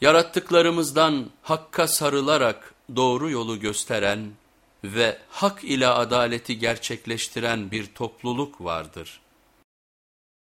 Yarattıklarımızdan hakka sarılarak doğru yolu gösteren ve hak ile adaleti gerçekleştiren bir topluluk vardır.''